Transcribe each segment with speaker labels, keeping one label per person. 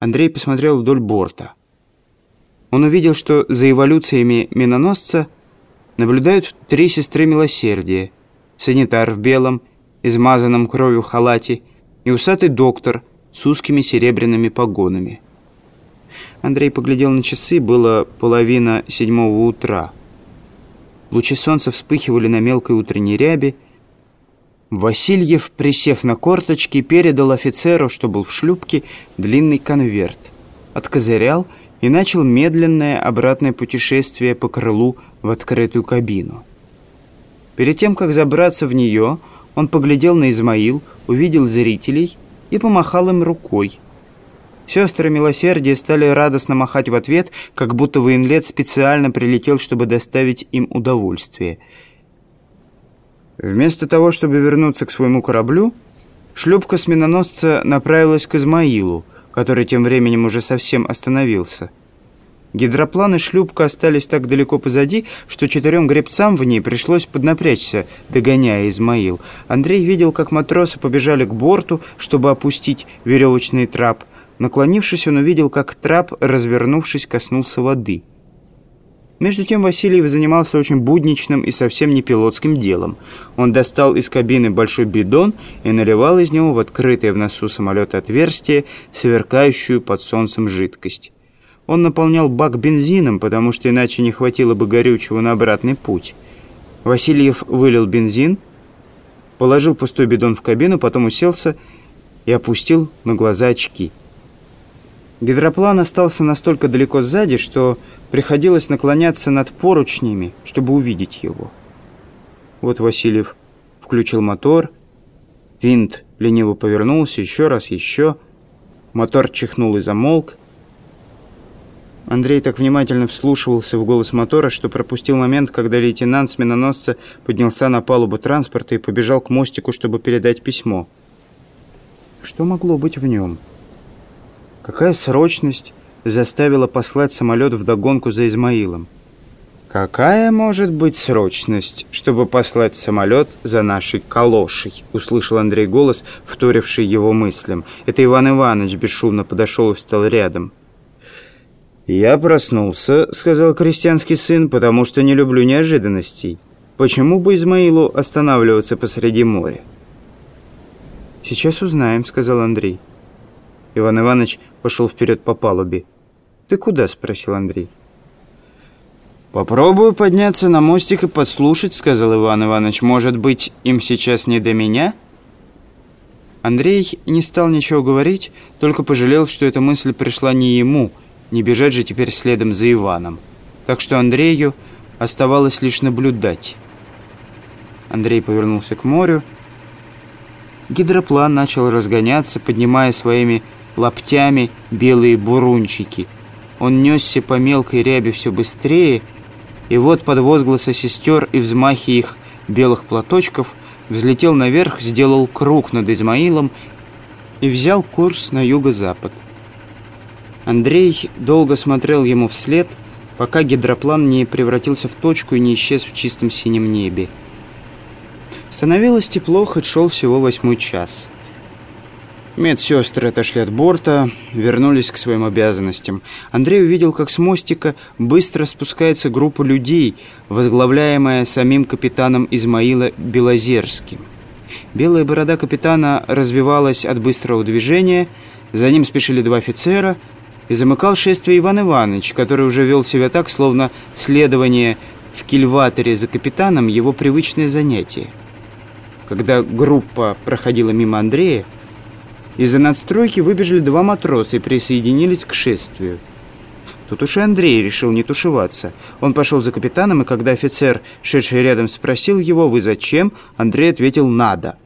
Speaker 1: Андрей посмотрел вдоль борта. Он увидел, что за эволюциями миноносца наблюдают три сестры милосердия. Санитар в белом, измазанном кровью халате и усатый доктор с узкими серебряными погонами. Андрей поглядел на часы, было половина седьмого утра. Лучи солнца вспыхивали на мелкой утренней ряби. Васильев, присев на корточки, передал офицеру, что был в шлюпке, длинный конверт. Откозырял и начал медленное обратное путешествие по крылу в открытую кабину. Перед тем, как забраться в нее, он поглядел на Измаил, увидел зрителей и помахал им рукой. Сестры милосердия стали радостно махать в ответ, как будто военлет специально прилетел, чтобы доставить им удовольствие. Вместо того, чтобы вернуться к своему кораблю, шлюпка с миноносца направилась к Измаилу, который тем временем уже совсем остановился. Гидроплан и шлюпка остались так далеко позади, что четырем гребцам в ней пришлось поднапрячься, догоняя Измаил. Андрей видел, как матросы побежали к борту, чтобы опустить веревочный трап. Наклонившись, он увидел, как трап, развернувшись, коснулся воды. Между тем Васильев занимался очень будничным и совсем не пилотским делом. Он достал из кабины большой бидон и наливал из него в открытое в носу самолета отверстие, сверкающую под солнцем жидкость. Он наполнял бак бензином, потому что иначе не хватило бы горючего на обратный путь. Васильев вылил бензин, положил пустой бидон в кабину, потом уселся и опустил на глаза очки. Гидроплан остался настолько далеко сзади, что приходилось наклоняться над поручнями, чтобы увидеть его. Вот Васильев включил мотор, винт лениво повернулся, еще раз, еще. Мотор чихнул и замолк. Андрей так внимательно вслушивался в голос мотора, что пропустил момент, когда лейтенант с миноносца поднялся на палубу транспорта и побежал к мостику, чтобы передать письмо. Что могло быть в нем? Какая срочность заставила послать самолет в догонку за Измаилом? «Какая может быть срочность, чтобы послать самолет за нашей калошей?» Услышал Андрей голос, вторивший его мыслям. Это Иван Иванович бесшумно подошел и встал рядом. «Я проснулся», — сказал крестьянский сын, «потому что не люблю неожиданностей. Почему бы Измаилу останавливаться посреди моря?» «Сейчас узнаем», — сказал Андрей. Иван Иванович пошел вперед по палубе. «Ты куда?» — спросил Андрей. «Попробую подняться на мостик и подслушать», — сказал Иван Иванович. «Может быть, им сейчас не до меня?» Андрей не стал ничего говорить, только пожалел, что эта мысль пришла не ему — не бежать же теперь следом за Иваном. Так что Андрею оставалось лишь наблюдать. Андрей повернулся к морю. Гидроплан начал разгоняться, поднимая своими лаптями белые бурунчики. Он несся по мелкой рябе все быстрее, и вот под возгласы сестер и взмахи их белых платочков взлетел наверх, сделал круг над Измаилом и взял курс на юго-запад. Андрей долго смотрел ему вслед, пока гидроплан не превратился в точку и не исчез в чистом синем небе. Становилось тепло, хоть шел всего восьмой час. Медсестры отошли от борта, вернулись к своим обязанностям. Андрей увидел, как с мостика быстро спускается группа людей, возглавляемая самим капитаном Измаила Белозерским. Белая борода капитана развивалась от быстрого движения, за ним спешили два офицера — и замыкал шествие Иван Иванович, который уже вел себя так, словно следование в кильваторе за капитаном его привычное занятие. Когда группа проходила мимо Андрея, из-за надстройки выбежали два матроса и присоединились к шествию. Тут уж и Андрей решил не тушеваться. Он пошел за капитаном, и когда офицер, шедший рядом, спросил его «Вы зачем?», Андрей ответил «Надо».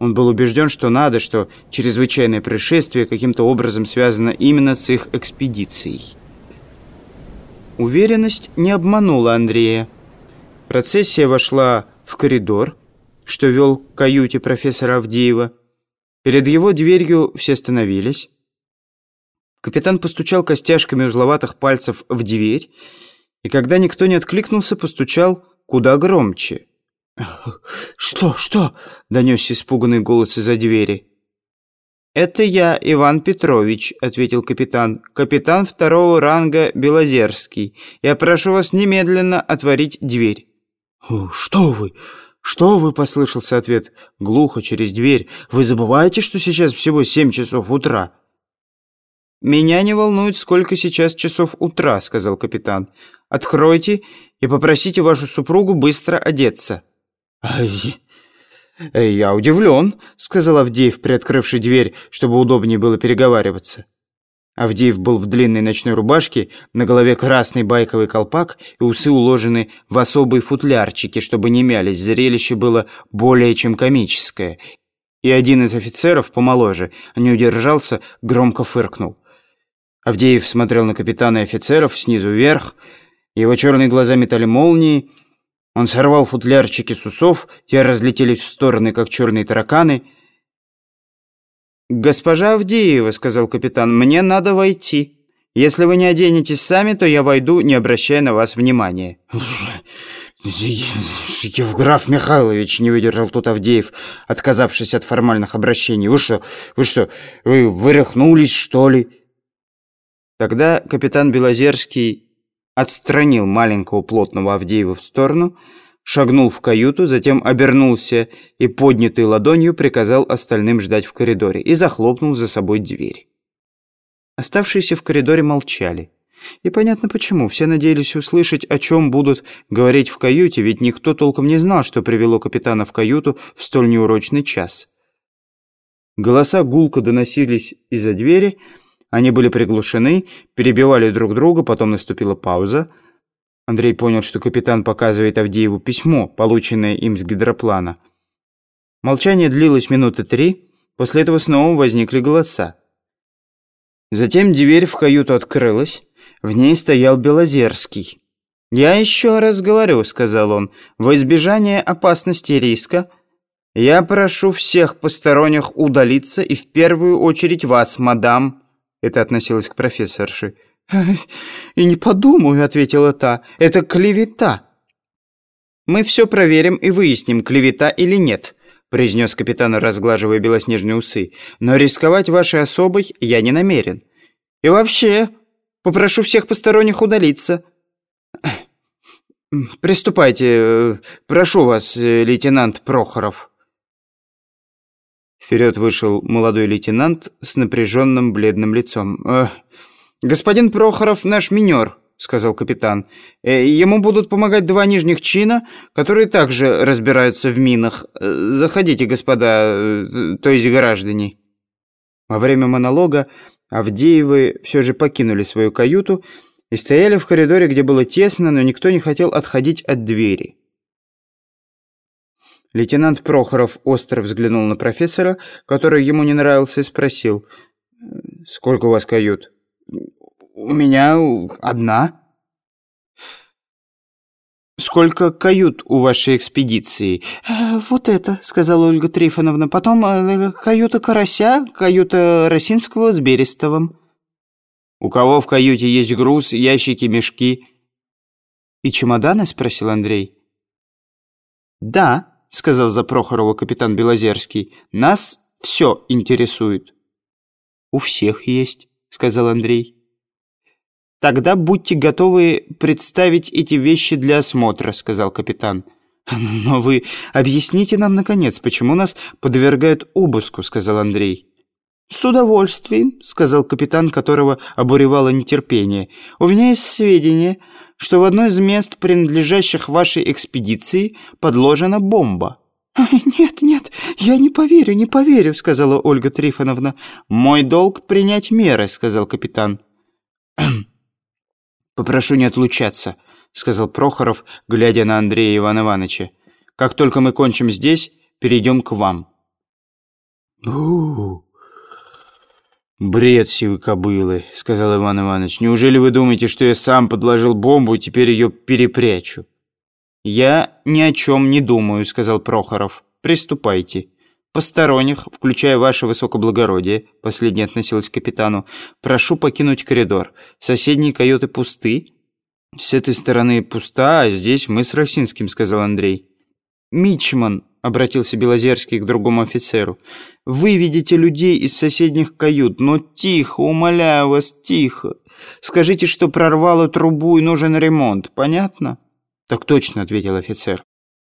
Speaker 1: Он был убежден, что надо, что чрезвычайное происшествие каким-то образом связано именно с их экспедицией. Уверенность не обманула Андрея. Процессия вошла в коридор, что вел к каюте профессора Авдеева. Перед его дверью все остановились. Капитан постучал костяшками узловатых пальцев в дверь, и когда никто не откликнулся, постучал куда громче. «Что, что?» — донесся испуганный голос из-за двери. «Это я, Иван Петрович», — ответил капитан. «Капитан второго ранга Белозерский. Я прошу вас немедленно отворить дверь».
Speaker 2: «Что вы? Что вы?» — послышался ответ. Глухо через дверь. «Вы забываете, что сейчас всего семь часов утра?»
Speaker 1: «Меня не волнует, сколько сейчас часов утра», — сказал капитан. «Откройте и попросите вашу супругу быстро одеться».
Speaker 2: «Я удивлен», — сказал Авдеев, приоткрывший дверь, чтобы удобнее было переговариваться. Авдеев был в длинной ночной рубашке, на голове красный байковый колпак и усы уложены в особые футлярчики, чтобы не мялись. Зрелище было более чем комическое. И один из офицеров, помоложе, не удержался, громко фыркнул. Авдеев смотрел на капитана и офицеров снизу вверх, его черные глаза метали молнии, он сорвал футлярчики с усов, те разлетелись в стороны, как черные тараканы —
Speaker 1: «Госпожа Авдеева», — сказал капитан, — «мне надо войти. Если вы не оденетесь сами, то я войду, не обращая на вас внимания».
Speaker 2: «Евграф Михайлович», — не выдержал тут Авдеев, отказавшись от формальных обращений. «Вы что, вы что, вы выряхнулись, что ли?»
Speaker 1: Тогда капитан Белозерский отстранил маленького плотного Авдеева в сторону, — шагнул в каюту, затем обернулся и поднятой ладонью приказал остальным ждать в коридоре и захлопнул за собой дверь. Оставшиеся в коридоре молчали. И понятно почему. Все надеялись услышать, о чем будут говорить в каюте, ведь никто толком не знал, что привело капитана в каюту в столь неурочный час. Голоса гулко доносились из-за двери, они были приглушены, перебивали друг друга, потом наступила пауза — Андрей понял, что капитан показывает Авдееву письмо, полученное им с гидроплана. Молчание длилось минуты три, после этого снова возникли голоса. Затем дверь в каюту открылась, в ней стоял Белозерский. «Я еще раз говорю», — сказал он, — «во избежание опасности и риска я прошу всех посторонних удалиться и в первую очередь вас, мадам». Это относилось к профессорше.
Speaker 2: «И не подумаю», — ответила та, — «это клевета».
Speaker 1: «Мы все проверим и выясним, клевета или нет», — произнес капитан, разглаживая белоснежные усы. «Но рисковать вашей особой я не намерен. И вообще, попрошу всех посторонних удалиться». «Приступайте, прошу вас, лейтенант Прохоров». Вперед вышел молодой лейтенант с напряженным бледным лицом. «Господин Прохоров наш минер», — сказал капитан. «Э, «Ему будут помогать два нижних чина, которые также разбираются в минах. Э, заходите, господа, э, то есть граждане». Во время монолога Авдеевы все же покинули свою каюту и стояли в коридоре, где было тесно, но никто не хотел отходить от двери. Лейтенант Прохоров остро взглянул на профессора, который ему не нравился, и спросил, «Сколько у вас кают?»
Speaker 2: «У меня одна».
Speaker 1: «Сколько кают у вашей экспедиции?»
Speaker 2: э, «Вот это», — сказала Ольга Трифоновна. «Потом э, каюта Карася, каюта Росинского с Берестовым».
Speaker 1: «У кого в каюте есть груз, ящики, мешки?»
Speaker 2: «И чемоданы?» — спросил Андрей.
Speaker 1: «Да», — сказал за Прохорова капитан Белозерский. «Нас все интересует».
Speaker 2: «У всех есть», — сказал Андрей.
Speaker 1: «Тогда будьте готовы представить эти вещи для осмотра», — сказал капитан.
Speaker 2: «Но вы объясните нам, наконец, почему нас подвергают обыску», — сказал Андрей.
Speaker 1: «С удовольствием», — сказал капитан, которого обуревало нетерпение. «У меня есть сведения, что в одно из мест, принадлежащих вашей экспедиции, подложена бомба».
Speaker 2: «Нет, нет, я не поверю, не поверю», — сказала Ольга Трифоновна.
Speaker 1: «Мой долг принять меры», — сказал капитан. «Попрошу не отлучаться», — сказал Прохоров, глядя на Андрея Ивана Ивановича. «Как только мы кончим здесь, перейдем к вам».
Speaker 2: «У-у-у!» «Бред сивы кобылы», — сказал Иван Иванович. «Неужели вы думаете, что я сам подложил бомбу и теперь ее перепрячу?»
Speaker 1: «Я ни о чем не думаю», — сказал Прохоров. «Приступайте». «Посторонних, включая ваше высокоблагородие», — последний относилась к капитану, «прошу покинуть коридор. Соседние каюты пусты». «С этой стороны пуста, а здесь мы с Росинским», — сказал Андрей. «Мичман — обратился Белозерский к другому офицеру. «Выведите людей из соседних кают, но тихо, умоляю вас, тихо. Скажите, что прорвало трубу и нужен ремонт, понятно?»
Speaker 2: «Так точно», — ответил офицер.